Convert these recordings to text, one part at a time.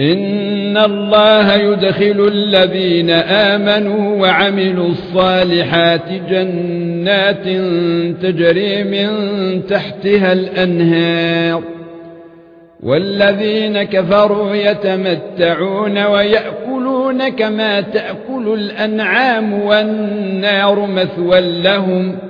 ان الله يدخل الذين امنوا وعملوا الصالحات جنات تجري من تحتها الانهار والذين كفروا يتمتعون ويأكلون كما تأكل الأنعام والنار مثوى لهم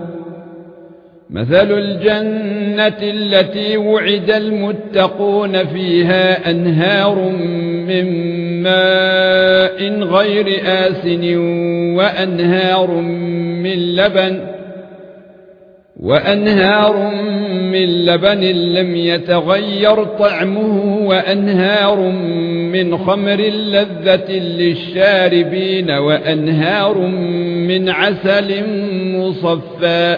مثل الجنة التي وعد المتقون فيها أنهار من ماء غير آسن وأنهار من لبن وأنهار من لبن لم يتغير طعمه وأنهار من خمر لذة للشاربين وأنهار من عسل مصفى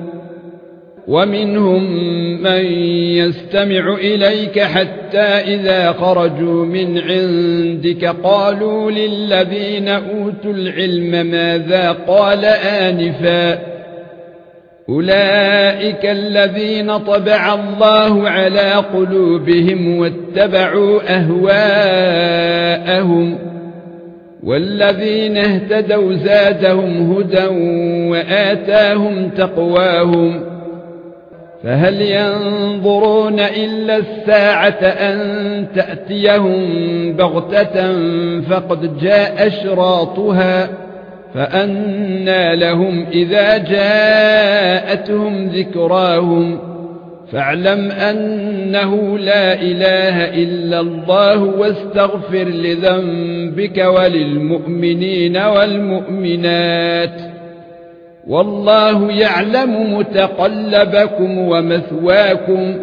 ومنهم من يستمع إليك حتى إذا خرجوا من عندك قالوا للذين أوتوا العلم ماذا قال آنفا أولئك الذين طبع الله على قلوبهم واتبعوا أهواءهم والذين اهتدوا زادهم هدى وآتاهم تقواهم فهل ينظرون إلا الساعة أن تأتيهم بغتة فقد جاء أشراطها فأنى لهم إذا جاءتهم ذكراهم فاعلم أنه لا إله إلا الله واستغفر لذنبك وللمؤمنين والمؤمنات والله يعلم متقلبكم ومثواكم